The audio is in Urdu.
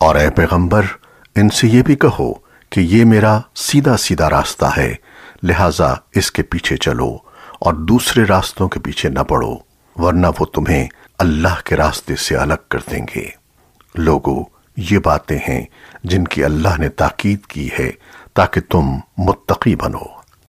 اور اے پیغمبر، ان سے یہ بھی کہو کہ یہ میرا سیدھا سیدھا راستہ ہے، لہٰذا اس کے پیچھے چلو اور دوسرے راستوں کے پیچھے نہ پڑو، ورنہ وہ تمہیں اللہ کے راستے سے الگ کر دیں گے۔ لوگو، یہ باتیں ہیں جن کی اللہ نے تاکید کی ہے تاکہ تم متقی بنو۔